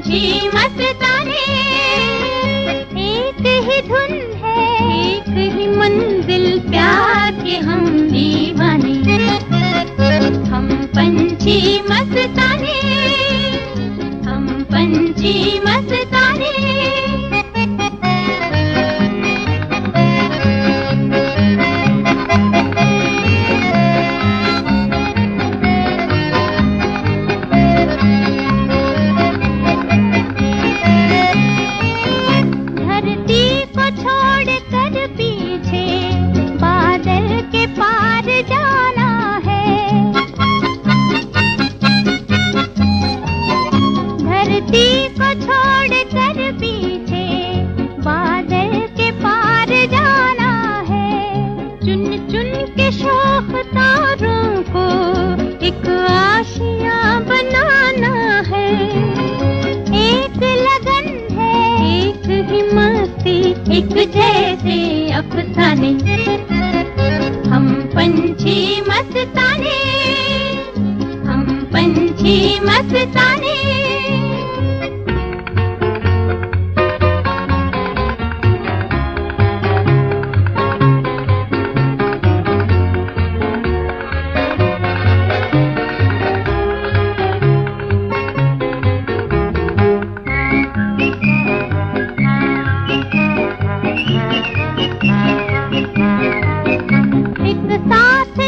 समझी मत एक ही धुन है एक ही मंजिल के शौक तारों को एक आशिया बनाना है। एक लगन है, एक ही मस्ती एक जैसे अफसाने। हम पंछी मस्ताने, हम पंछी मस्ताने।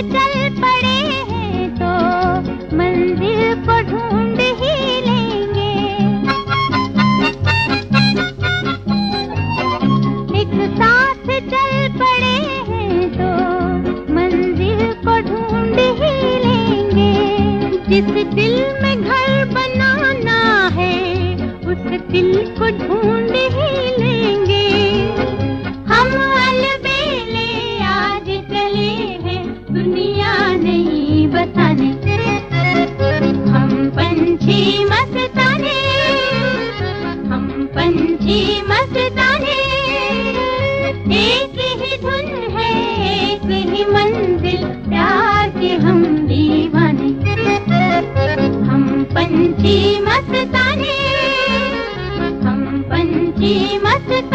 चल पड़े हैं तो मंजिल को ढूंढ ही लेंगे। एक साथ चल पड़े हैं तो मंजिल को ढूंढ ही लेंगे। जिस दिल में घर बनाना है, उस दिल को ढूंढ हम दीवाने हम मस्ताने हम पंची मस्ताने